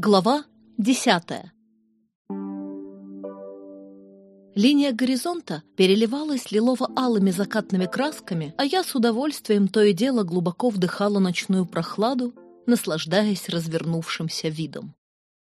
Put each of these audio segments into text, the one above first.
Глава десятая Линия горизонта переливалась лилово-алыми закатными красками, а я с удовольствием то и дело глубоко вдыхала ночную прохладу, наслаждаясь развернувшимся видом.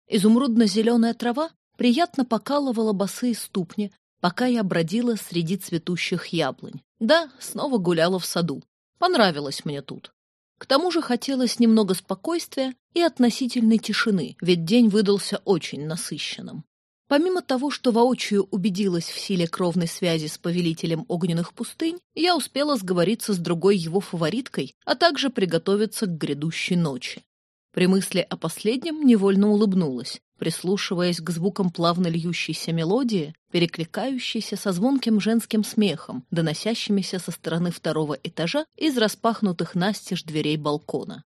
Изумрудно-зеленая трава приятно покалывала босые ступни, пока я бродила среди цветущих яблонь. Да, снова гуляла в саду. Понравилось мне тут. К тому же хотелось немного спокойствия и относительной тишины, ведь день выдался очень насыщенным. Помимо того, что воочию убедилась в силе кровной связи с повелителем огненных пустынь, я успела сговориться с другой его фавориткой, а также приготовиться к грядущей ночи. При мысли о последнем невольно улыбнулась, прислушиваясь к звукам плавно льющейся мелодии, перекликающейся со звонким женским смехом, доносящимися со стороны второго этажа из распахнутых настежь дверей балкона.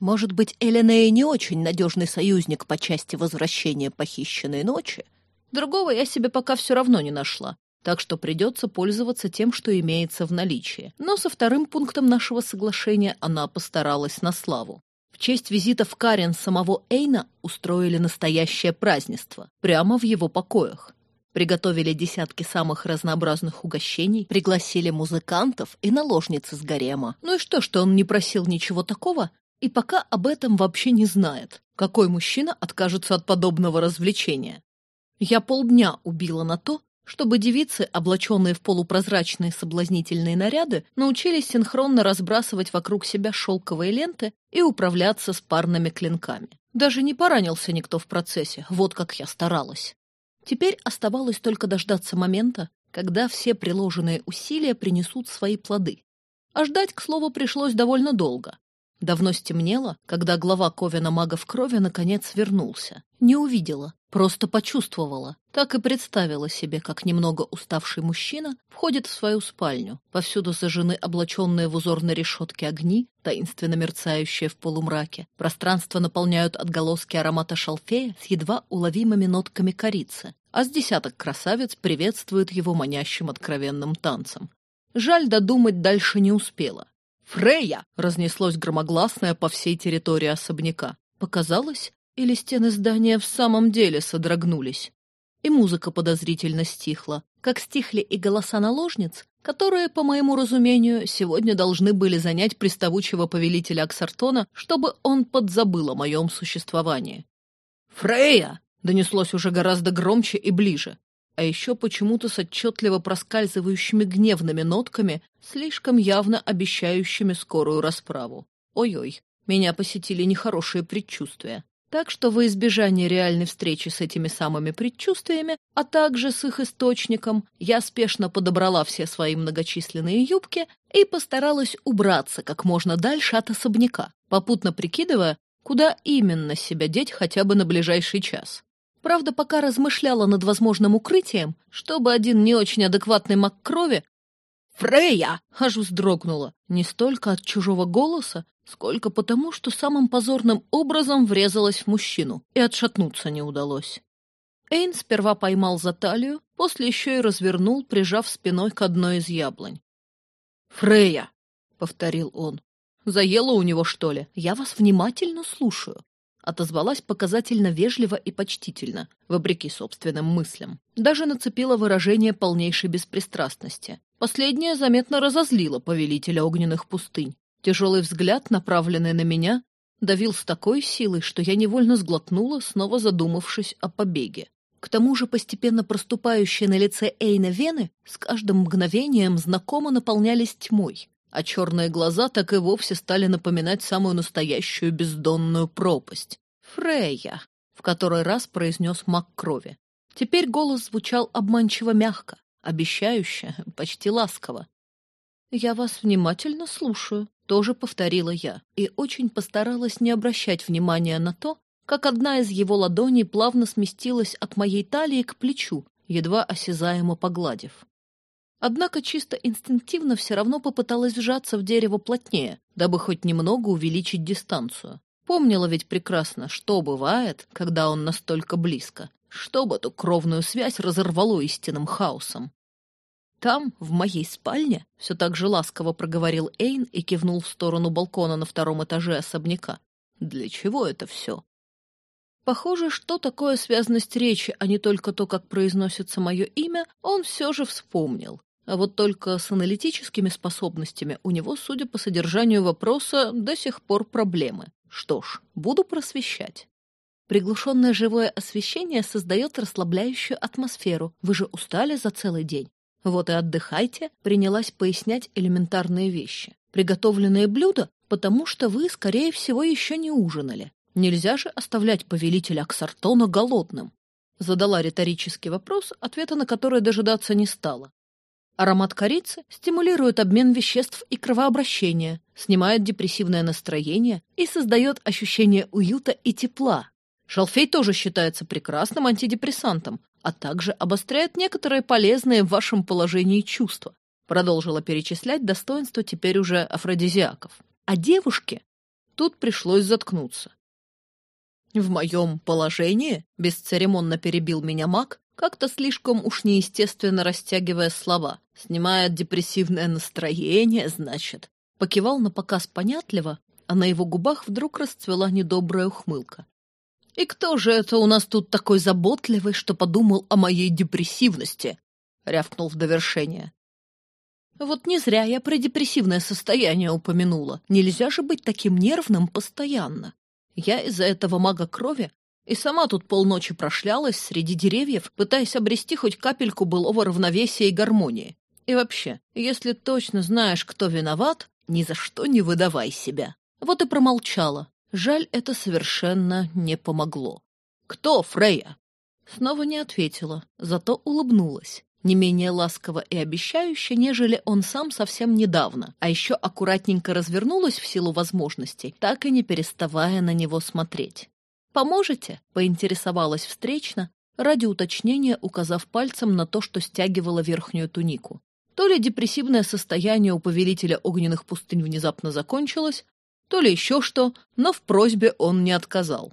Может быть, Эленея не очень надежный союзник по части возвращения похищенной ночи? Другого я себе пока все равно не нашла, так что придется пользоваться тем, что имеется в наличии. Но со вторым пунктом нашего соглашения она постаралась на славу. Честь визита в Карен самого Эйна устроили настоящее празднество, прямо в его покоях. Приготовили десятки самых разнообразных угощений, пригласили музыкантов и наложниц из гарема. Ну и что, что он не просил ничего такого, и пока об этом вообще не знает. Какой мужчина откажется от подобного развлечения? Я полдня убила на то, чтобы девицы, облаченные в полупрозрачные соблазнительные наряды, научились синхронно разбрасывать вокруг себя шелковые ленты и управляться с парными клинками. Даже не поранился никто в процессе, вот как я старалась. Теперь оставалось только дождаться момента, когда все приложенные усилия принесут свои плоды. А ждать, к слову, пришлось довольно долго. Давно стемнело, когда глава Ковина магов крови наконец вернулся. Не увидела, просто почувствовала. Так и представила себе, как немного уставший мужчина входит в свою спальню. Повсюду зажжены облаченные в узорной решетке огни, таинственно мерцающие в полумраке. Пространство наполняют отголоски аромата шалфея с едва уловимыми нотками корицы. А с десяток красавиц приветствует его манящим откровенным танцем. Жаль, додумать дальше не успела. «Фрея!» — разнеслось громогласное по всей территории особняка. Показалось, или стены здания в самом деле содрогнулись? И музыка подозрительно стихла, как стихли и голоса наложниц, которые, по моему разумению, сегодня должны были занять приставучего повелителя Аксартона, чтобы он подзабыл о моем существовании. «Фрея!» — донеслось уже гораздо громче и ближе а еще почему-то с отчетливо проскальзывающими гневными нотками, слишком явно обещающими скорую расправу. Ой-ой, меня посетили нехорошие предчувствия. Так что во избежание реальной встречи с этими самыми предчувствиями, а также с их источником, я спешно подобрала все свои многочисленные юбки и постаралась убраться как можно дальше от особняка, попутно прикидывая, куда именно себя деть хотя бы на ближайший час. Правда, пока размышляла над возможным укрытием, чтобы один не очень адекватный маг крови... «Фрея!» — аж вздрогнула. Не столько от чужого голоса, сколько потому, что самым позорным образом врезалась в мужчину, и отшатнуться не удалось. Эйн сперва поймал за талию, после еще и развернул, прижав спиной к одной из яблонь. «Фрея!» — повторил он. «Заело у него, что ли? Я вас внимательно слушаю» отозвалась показательно вежливо и почтительно, вопреки собственным мыслям. Даже нацепила выражение полнейшей беспристрастности. Последнее заметно разозлило повелителя огненных пустынь. Тяжелый взгляд, направленный на меня, давил с такой силой, что я невольно сглотнула, снова задумавшись о побеге. К тому же постепенно проступающие на лице Эйна вены с каждым мгновением знакомо наполнялись тьмой а черные глаза так и вовсе стали напоминать самую настоящую бездонную пропасть. «Фрея», — в который раз произнес маг крови. Теперь голос звучал обманчиво мягко, обещающе, почти ласково. «Я вас внимательно слушаю», — тоже повторила я, и очень постаралась не обращать внимания на то, как одна из его ладоней плавно сместилась от моей талии к плечу, едва осязаемо погладив. Однако чисто инстинктивно все равно попыталась вжаться в дерево плотнее, дабы хоть немного увеличить дистанцию. Помнила ведь прекрасно, что бывает, когда он настолько близко, чтобы эту кровную связь разорвало истинным хаосом. «Там, в моей спальне», — все так же ласково проговорил Эйн и кивнул в сторону балкона на втором этаже особняка. «Для чего это все?» Похоже, что такое связность речи, а не только то, как произносится мое имя, он все же вспомнил. А вот только с аналитическими способностями у него, судя по содержанию вопроса, до сих пор проблемы. Что ж, буду просвещать. Приглушенное живое освещение создает расслабляющую атмосферу. Вы же устали за целый день. Вот и отдыхайте, принялась пояснять элементарные вещи. Приготовленные блюда, потому что вы, скорее всего, еще не ужинали. Нельзя же оставлять повелителя Аксартона голодным. Задала риторический вопрос, ответа на который дожидаться не стала. Аромат корицы стимулирует обмен веществ и кровообращение, снимает депрессивное настроение и создает ощущение уюта и тепла. Шалфей тоже считается прекрасным антидепрессантом, а также обостряет некоторые полезные в вашем положении чувства. Продолжила перечислять достоинства теперь уже афродизиаков. А девушке тут пришлось заткнуться. В моем положении, бесцеремонно перебил меня маг, как-то слишком уж неестественно растягивая слова. Снимает депрессивное настроение, значит. Покивал на показ понятливо, а на его губах вдруг расцвела недобрая ухмылка. «И кто же это у нас тут такой заботливый, что подумал о моей депрессивности?» — рявкнул в довершение. «Вот не зря я про депрессивное состояние упомянула. Нельзя же быть таким нервным постоянно. Я из-за этого мага крови и сама тут полночи прошлялась среди деревьев, пытаясь обрести хоть капельку былого равновесия и гармонии. И вообще, если точно знаешь, кто виноват, ни за что не выдавай себя. Вот и промолчала. Жаль, это совершенно не помогло. «Кто, Фрея?» Снова не ответила, зато улыбнулась. Не менее ласково и обещающе, нежели он сам совсем недавно, а еще аккуратненько развернулась в силу возможностей, так и не переставая на него смотреть. «Поможете?» — поинтересовалась встречно, ради уточнения указав пальцем на то, что стягивала верхнюю тунику. То ли депрессивное состояние у повелителя огненных пустынь внезапно закончилось, то ли еще что, но в просьбе он не отказал.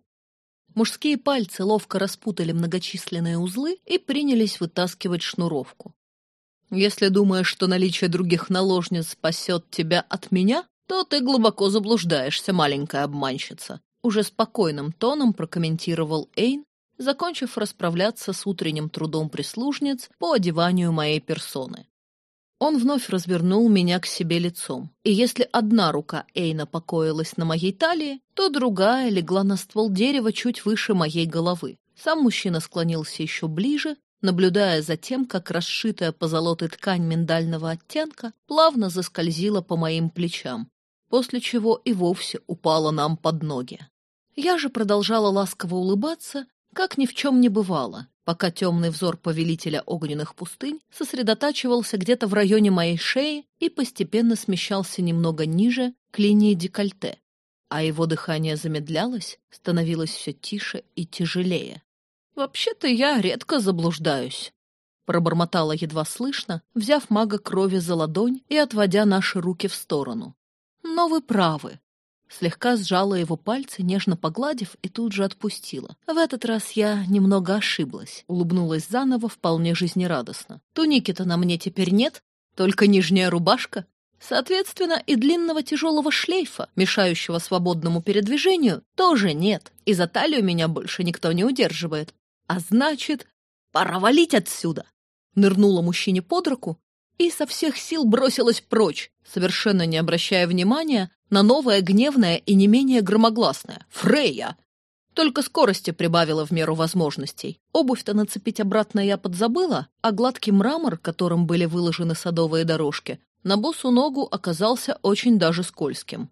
Мужские пальцы ловко распутали многочисленные узлы и принялись вытаскивать шнуровку. «Если думаешь, что наличие других наложниц спасет тебя от меня, то ты глубоко заблуждаешься, маленькая обманщица уже спокойным тоном прокомментировал Эйн, закончив расправляться с утренним трудом прислужниц по одеванию моей персоны. Он вновь развернул меня к себе лицом, и если одна рука Эйна покоилась на моей талии, то другая легла на ствол дерева чуть выше моей головы. Сам мужчина склонился еще ближе, наблюдая за тем, как расшитая позолотой ткань миндального оттенка плавно заскользила по моим плечам, после чего и вовсе упала нам под ноги. Я же продолжала ласково улыбаться, как ни в чем не бывало, пока темный взор повелителя огненных пустынь сосредотачивался где-то в районе моей шеи и постепенно смещался немного ниже, к линии декольте, а его дыхание замедлялось, становилось все тише и тяжелее. «Вообще-то я редко заблуждаюсь», — пробормотала едва слышно, взяв мага крови за ладонь и отводя наши руки в сторону. «Но вы правы. Слегка сжала его пальцы, нежно погладив, и тут же отпустила. В этот раз я немного ошиблась, улыбнулась заново вполне жизнерадостно. Туники-то на мне теперь нет, только нижняя рубашка. Соответственно, и длинного тяжелого шлейфа, мешающего свободному передвижению, тоже нет, и за талию меня больше никто не удерживает. А значит, пора валить отсюда. Нырнула мужчине под руку и со всех сил бросилась прочь, совершенно не обращая внимания на новое гневное и не менее громогласное «Фрея!». Только скорости прибавила в меру возможностей. Обувь-то нацепить обратно я подзабыла, а гладкий мрамор, которым были выложены садовые дорожки, на босу ногу оказался очень даже скользким.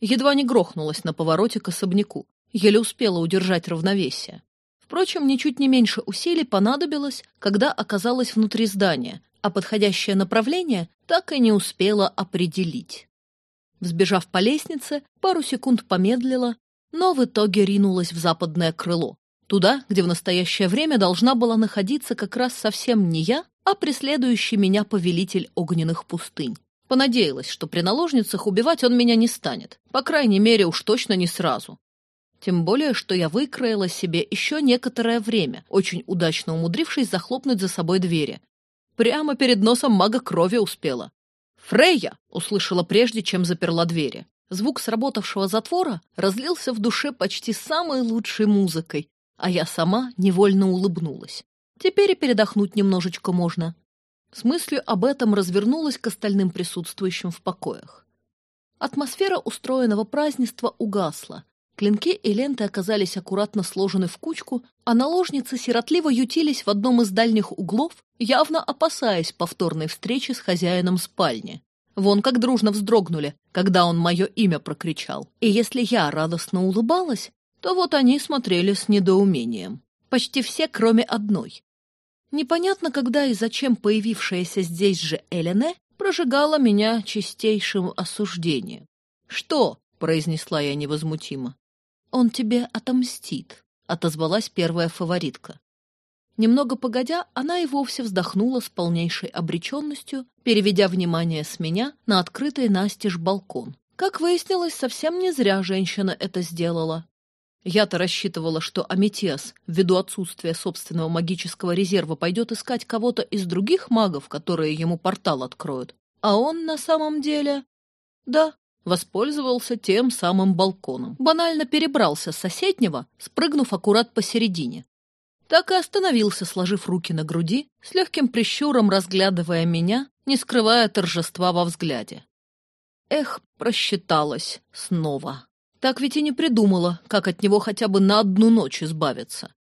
Едва не грохнулась на повороте к особняку, еле успела удержать равновесие. Впрочем, ничуть не меньше усилий понадобилось, когда оказалась внутри здания, а подходящее направление так и не успела определить. Взбежав по лестнице, пару секунд помедлила, но в итоге ринулась в западное крыло, туда, где в настоящее время должна была находиться как раз совсем не я, а преследующий меня повелитель огненных пустынь. Понадеялась, что при наложницах убивать он меня не станет, по крайней мере уж точно не сразу. Тем более, что я выкроила себе еще некоторое время, очень удачно умудрившись захлопнуть за собой двери. Прямо перед носом мага крови успела. «Фрейя!» — услышала прежде, чем заперла двери. Звук сработавшего затвора разлился в душе почти самой лучшей музыкой, а я сама невольно улыбнулась. Теперь и передохнуть немножечко можно. С мыслью об этом развернулась к остальным присутствующим в покоях. Атмосфера устроенного празднества угасла. Клинки и ленты оказались аккуратно сложены в кучку, а наложницы сиротливо ютились в одном из дальних углов, явно опасаясь повторной встречи с хозяином спальни. Вон как дружно вздрогнули, когда он мое имя прокричал. И если я радостно улыбалась, то вот они смотрели с недоумением. Почти все, кроме одной. Непонятно, когда и зачем появившаяся здесь же Элене прожигала меня чистейшим осуждением. «Что?» — произнесла я невозмутимо. «Он тебе отомстит», — отозвалась первая фаворитка. Немного погодя, она и вовсе вздохнула с полнейшей обреченностью, переведя внимание с меня на открытый настежь балкон. Как выяснилось, совсем не зря женщина это сделала. Я-то рассчитывала, что Аметиас, ввиду отсутствия собственного магического резерва, пойдет искать кого-то из других магов, которые ему портал откроют. А он на самом деле... Да, воспользовался тем самым балконом. Банально перебрался с соседнего, спрыгнув аккурат посередине. Так и остановился, сложив руки на груди, с легким прищуром разглядывая меня, не скрывая торжества во взгляде. Эх, просчиталась снова. Так ведь и не придумала, как от него хотя бы на одну ночь избавиться.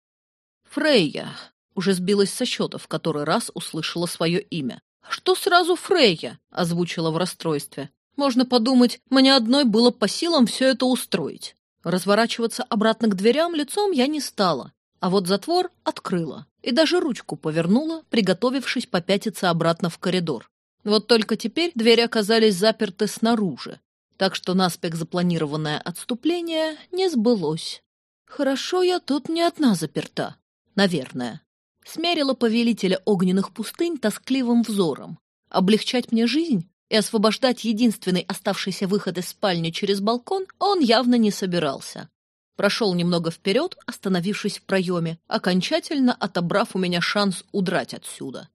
Фрейя. Уже сбилась со счета, в который раз услышала свое имя. «Что сразу Фрейя?» — озвучила в расстройстве. «Можно подумать, мне одной было по силам все это устроить». Разворачиваться обратно к дверям лицом я не стала, а вот затвор открыла и даже ручку повернула, приготовившись попятиться обратно в коридор. Вот только теперь двери оказались заперты снаружи, так что наспех запланированное отступление не сбылось. Хорошо я тут не одна заперта, наверное. Смерила повелителя огненных пустынь тоскливым взором. Облегчать мне жизнь и освобождать единственный оставшийся выход из спальни через балкон он явно не собирался. Прошел немного вперед, остановившись в проеме, окончательно отобрав у меня шанс удрать отсюда.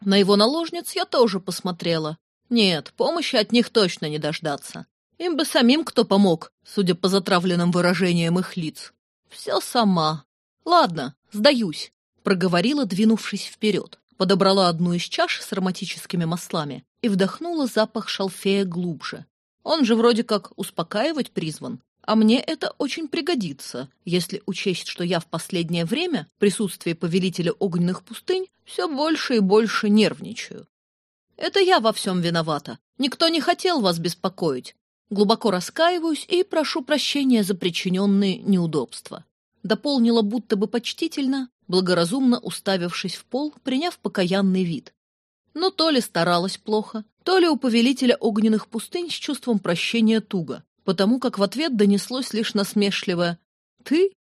На его наложниц я тоже посмотрела, нет, помощи от них точно не дождаться. Им бы самим кто помог, судя по затравленным выражениям их лиц. Все сама. Ладно, сдаюсь, проговорила, двинувшись вперед. Подобрала одну из чаш с ароматическими маслами и вдохнула запах шалфея глубже. Он же вроде как успокаивать призван, а мне это очень пригодится, если учесть, что я в последнее время в присутствии повелителя огненных пустынь все больше и больше нервничаю. Это я во всем виновата. Никто не хотел вас беспокоить. Глубоко раскаиваюсь и прошу прощения за причиненные неудобства. Дополнила будто бы почтительно, благоразумно уставившись в пол, приняв покаянный вид. Но то ли старалась плохо, то ли у повелителя огненных пустынь с чувством прощения туго, потому как в ответ донеслось лишь насмешливое «Ты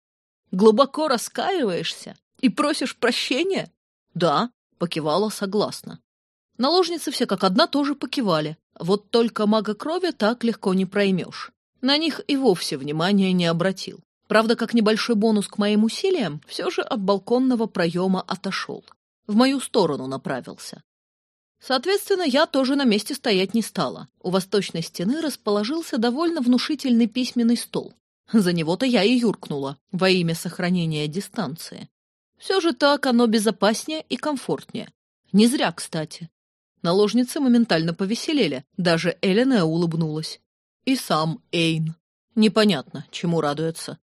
глубоко раскаиваешься и просишь прощения?» «Да», — покивала согласно. Наложницы все как одна тоже покивали. Вот только мага крови так легко не проймешь. На них и вовсе внимания не обратил. Правда, как небольшой бонус к моим усилиям, все же от балконного проема отошел. В мою сторону направился. Соответственно, я тоже на месте стоять не стала. У восточной стены расположился довольно внушительный письменный стол. За него-то я и юркнула, во имя сохранения дистанции. Все же так оно безопаснее и комфортнее. Не зря, кстати. Наложницы моментально повеселели, даже Элена улыбнулась. И сам Эйн. Непонятно, чему радуется.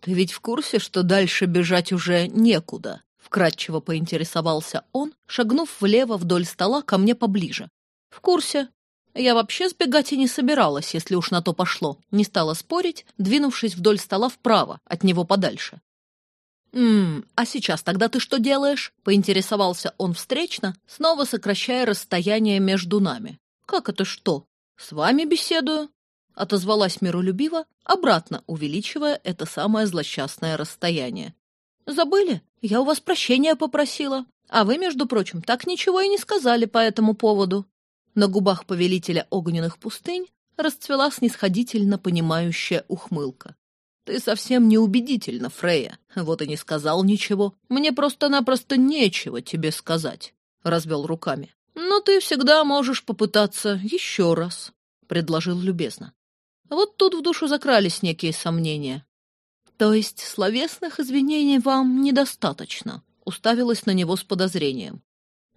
«Ты ведь в курсе, что дальше бежать уже некуда?» Вкратчиво поинтересовался он, шагнув влево вдоль стола ко мне поближе. «В курсе. Я вообще сбегать и не собиралась, если уж на то пошло. Не стала спорить, двинувшись вдоль стола вправо, от него подальше. «Ммм, а сейчас тогда ты что делаешь?» — поинтересовался он встречно, снова сокращая расстояние между нами. «Как это что? С вами беседую?» — отозвалась миролюбиво, обратно увеличивая это самое злосчастное расстояние. «Забыли? Я у вас прощения попросила. А вы, между прочим, так ничего и не сказали по этому поводу». На губах повелителя огненных пустынь расцвела снисходительно понимающая ухмылка. Ты совсем неубедительна, Фрея. Вот и не сказал ничего. Мне просто-напросто нечего тебе сказать. Развел руками. Но ты всегда можешь попытаться еще раз, предложил любезно. Вот тут в душу закрались некие сомнения. То есть словесных извинений вам недостаточно? Уставилась на него с подозрением.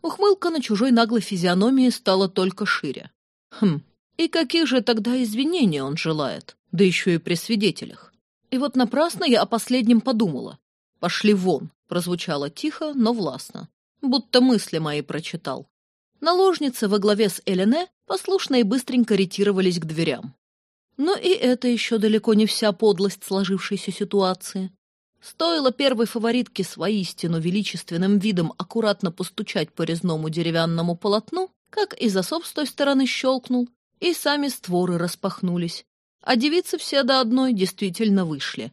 Ухмылка на чужой наглой физиономии стала только шире. Хм, и каких же тогда извинений он желает? Да еще и при свидетелях. И вот напрасно я о последнем подумала. «Пошли вон», — прозвучало тихо, но властно. Будто мысли мои прочитал. Наложницы во главе с Элене послушно и быстренько ретировались к дверям. Но и это еще далеко не вся подлость сложившейся ситуации. Стоило первой фаворитке с воистину величественным видом аккуратно постучать по резному деревянному полотну, как и засов с той стороны щелкнул, и сами створы распахнулись, а девицы все до одной действительно вышли.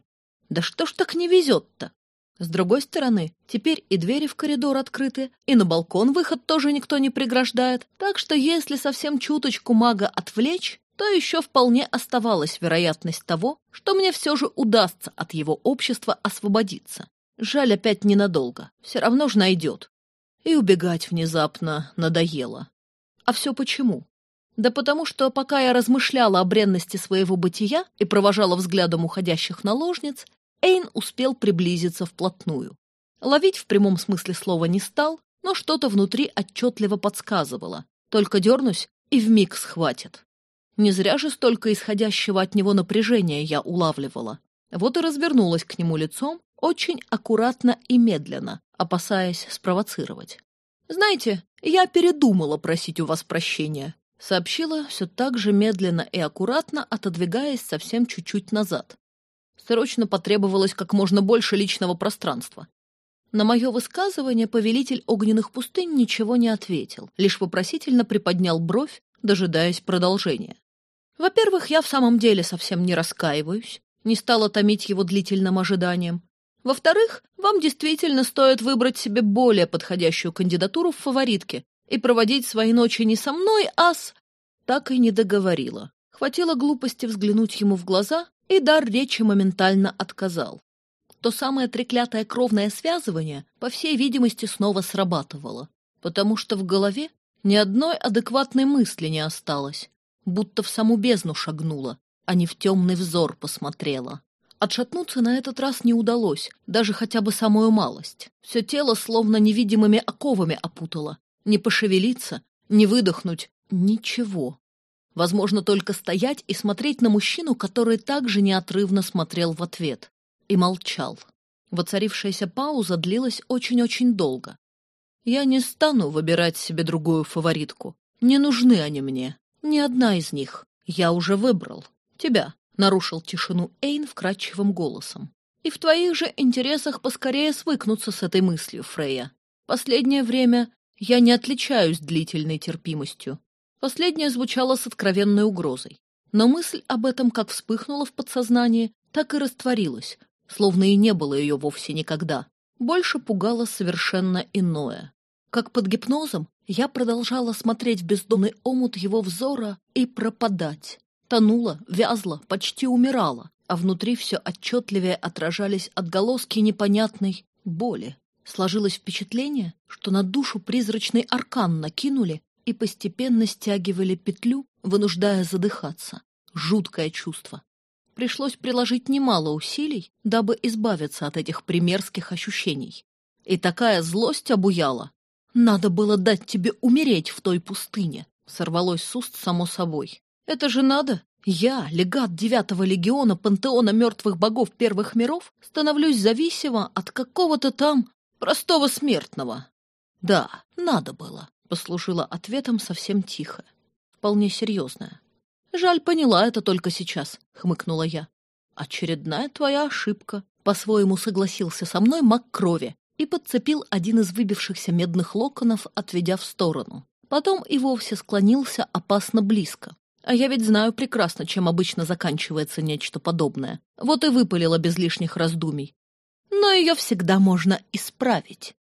Да что ж так не везет-то? С другой стороны, теперь и двери в коридор открыты, и на балкон выход тоже никто не преграждает, так что если совсем чуточку мага отвлечь, то еще вполне оставалась вероятность того, что мне все же удастся от его общества освободиться. Жаль, опять ненадолго, все равно же найдет. И убегать внезапно надоело. А все почему? Да потому что, пока я размышляла о бренности своего бытия и провожала взглядом уходящих наложниц, Эйн успел приблизиться вплотную. Ловить в прямом смысле слова не стал, но что-то внутри отчетливо подсказывало. Только дернусь, и вмиг схватит. Не зря же столько исходящего от него напряжения я улавливала. Вот и развернулась к нему лицом, очень аккуратно и медленно, опасаясь спровоцировать. «Знаете, я передумала просить у вас прощения», — сообщила все так же медленно и аккуратно, отодвигаясь совсем чуть-чуть назад. Срочно потребовалось как можно больше личного пространства. На мое высказывание повелитель огненных пустынь ничего не ответил, лишь вопросительно приподнял бровь, дожидаясь продолжения. Во-первых, я в самом деле совсем не раскаиваюсь, не стала томить его длительным ожиданием. Во-вторых, вам действительно стоит выбрать себе более подходящую кандидатуру в фаворитке и проводить свои ночи не со мной, а с... Так и не договорила. Хватило глупости взглянуть ему в глаза, и дар речи моментально отказал. То самое треклятое кровное связывание, по всей видимости, снова срабатывало, потому что в голове ни одной адекватной мысли не осталось будто в саму бездну шагнула, а не в темный взор посмотрела. Отшатнуться на этот раз не удалось, даже хотя бы самую малость. Все тело словно невидимыми оковами опутало. Не пошевелиться, не выдохнуть, ничего. Возможно, только стоять и смотреть на мужчину, который также неотрывно смотрел в ответ. И молчал. Воцарившаяся пауза длилась очень-очень долго. Я не стану выбирать себе другую фаворитку. Не нужны они мне. «Ни одна из них. Я уже выбрал. Тебя», — нарушил тишину Эйн вкрадчивым голосом. «И в твоих же интересах поскорее свыкнуться с этой мыслью, Фрея. Последнее время я не отличаюсь длительной терпимостью». Последнее звучало с откровенной угрозой. Но мысль об этом как вспыхнула в подсознании, так и растворилась, словно и не было ее вовсе никогда. Больше пугало совершенно иное. Как под гипнозом я продолжала смотреть в бездонный омут его взора и пропадать. Тонула, вязла, почти умирала, а внутри все отчетливее отражались отголоски непонятной боли. Сложилось впечатление, что на душу призрачный аркан накинули и постепенно стягивали петлю, вынуждая задыхаться. Жуткое чувство. Пришлось приложить немало усилий, дабы избавиться от этих примерских ощущений. И такая злость обуяла, «Надо было дать тебе умереть в той пустыне», — сорвалось с уст само собой. «Это же надо! Я, легат девятого легиона пантеона мертвых богов первых миров, становлюсь зависимо от какого-то там простого смертного». «Да, надо было», — послужила ответом совсем тихо, вполне серьезная. «Жаль, поняла это только сейчас», — хмыкнула я. «Очередная твоя ошибка», — по-своему согласился со мной маг крови, и подцепил один из выбившихся медных локонов, отведя в сторону. Потом и вовсе склонился опасно близко. А я ведь знаю прекрасно, чем обычно заканчивается нечто подобное. Вот и выпалила без лишних раздумий. Но ее всегда можно исправить.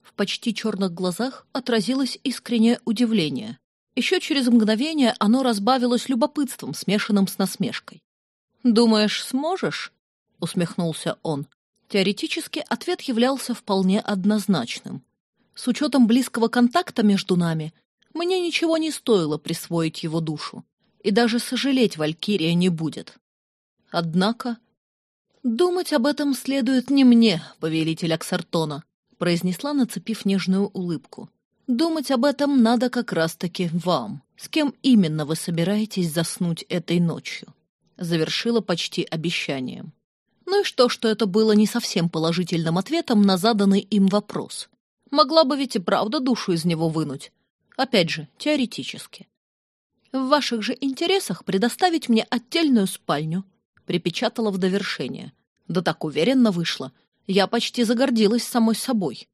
В почти черных глазах отразилось искреннее удивление. Еще через мгновение оно разбавилось любопытством, смешанным с насмешкой. «Думаешь, сможешь?» — усмехнулся он. Теоретически ответ являлся вполне однозначным. С учетом близкого контакта между нами, мне ничего не стоило присвоить его душу, и даже сожалеть Валькирия не будет. Однако... «Думать об этом следует не мне, повелитель Аксартона», произнесла, нацепив нежную улыбку. «Думать об этом надо как раз-таки вам. С кем именно вы собираетесь заснуть этой ночью?» Завершила почти обещанием. Ну и что, что это было не совсем положительным ответом на заданный им вопрос? Могла бы ведь и правда душу из него вынуть. Опять же, теоретически. В ваших же интересах предоставить мне отдельную спальню, припечатала в довершение. Да так уверенно вышло. Я почти загордилась самой собой.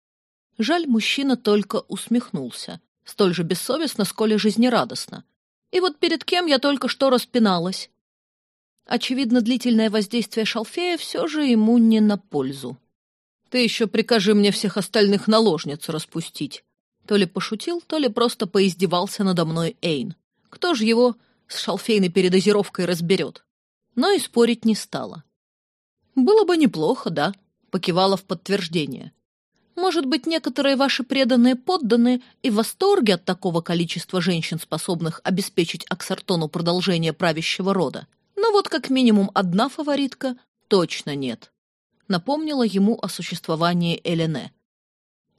Жаль, мужчина только усмехнулся. Столь же бессовестно, сколь и жизнерадостно. И вот перед кем я только что распиналась. Очевидно, длительное воздействие шалфея все же ему не на пользу. «Ты еще прикажи мне всех остальных наложниц распустить». То ли пошутил, то ли просто поиздевался надо мной Эйн. Кто ж его с шалфейной передозировкой разберет? Но и спорить не стала. «Было бы неплохо, да», — покивала в подтверждение. «Может быть, некоторые ваши преданные подданные и в восторге от такого количества женщин, способных обеспечить Аксартону продолжение правящего рода. Но вот как минимум одна фаворитка точно нет. Напомнила ему о существовании Элене.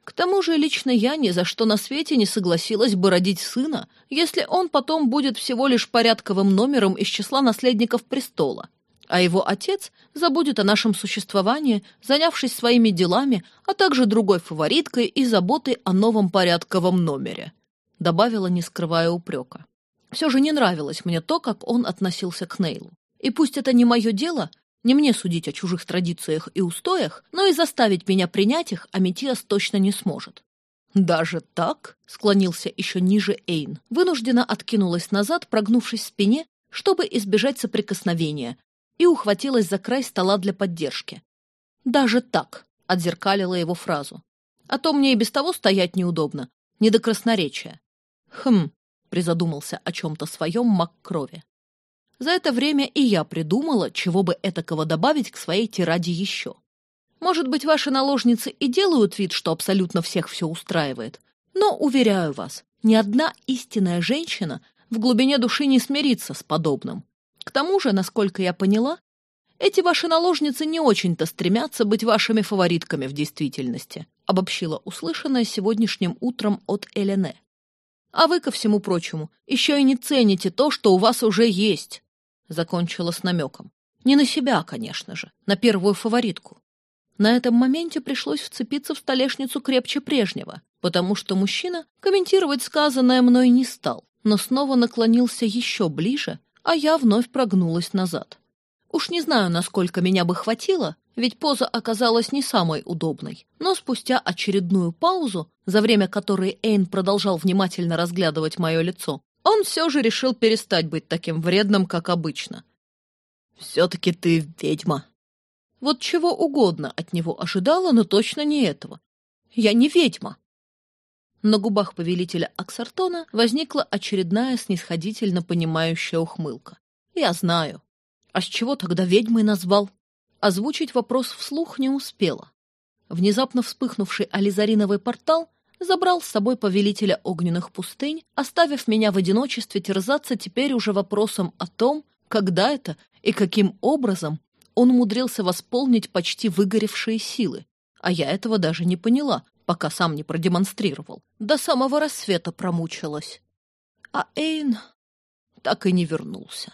К тому же лично я ни за что на свете не согласилась бы родить сына, если он потом будет всего лишь порядковым номером из числа наследников престола, а его отец забудет о нашем существовании, занявшись своими делами, а также другой фавориткой и заботой о новом порядковом номере, добавила, не скрывая упрека. Все же не нравилось мне то, как он относился к Нейлу. И пусть это не мое дело, не мне судить о чужих традициях и устоях, но и заставить меня принять их Аметиас точно не сможет. «Даже так?» — склонился еще ниже Эйн. Вынужденно откинулась назад, прогнувшись в спине, чтобы избежать соприкосновения, и ухватилась за край стола для поддержки. «Даже так!» — отзеркалила его фразу. «А то мне и без того стоять неудобно, не до красноречия». «Хм, призадумался о чем-то своем маг крови. За это время и я придумала, чего бы этакого добавить к своей тираде еще. Может быть, ваши наложницы и делают вид, что абсолютно всех все устраивает, но, уверяю вас, ни одна истинная женщина в глубине души не смирится с подобным. К тому же, насколько я поняла, эти ваши наложницы не очень-то стремятся быть вашими фаворитками в действительности, обобщила услышанное сегодняшним утром от Элене. А вы, ко всему прочему, еще и не цените то, что у вас уже есть. Закончила с намеком. Не на себя, конечно же, на первую фаворитку. На этом моменте пришлось вцепиться в столешницу крепче прежнего, потому что мужчина комментировать сказанное мной не стал, но снова наклонился еще ближе, а я вновь прогнулась назад. Уж не знаю, насколько меня бы хватило, ведь поза оказалась не самой удобной. Но спустя очередную паузу, за время которой Эйн продолжал внимательно разглядывать мое лицо, он все же решил перестать быть таким вредным, как обычно. «Все-таки ты ведьма». Вот чего угодно от него ожидала, но точно не этого. «Я не ведьма». На губах повелителя Аксартона возникла очередная снисходительно понимающая ухмылка. «Я знаю. А с чего тогда ведьмой назвал?» Озвучить вопрос вслух не успела. Внезапно вспыхнувший ализариновый портал забрал с собой повелителя огненных пустынь, оставив меня в одиночестве терзаться теперь уже вопросом о том, когда это и каким образом он умудрился восполнить почти выгоревшие силы. А я этого даже не поняла, пока сам не продемонстрировал. До самого рассвета промучилась. А Эйн так и не вернулся.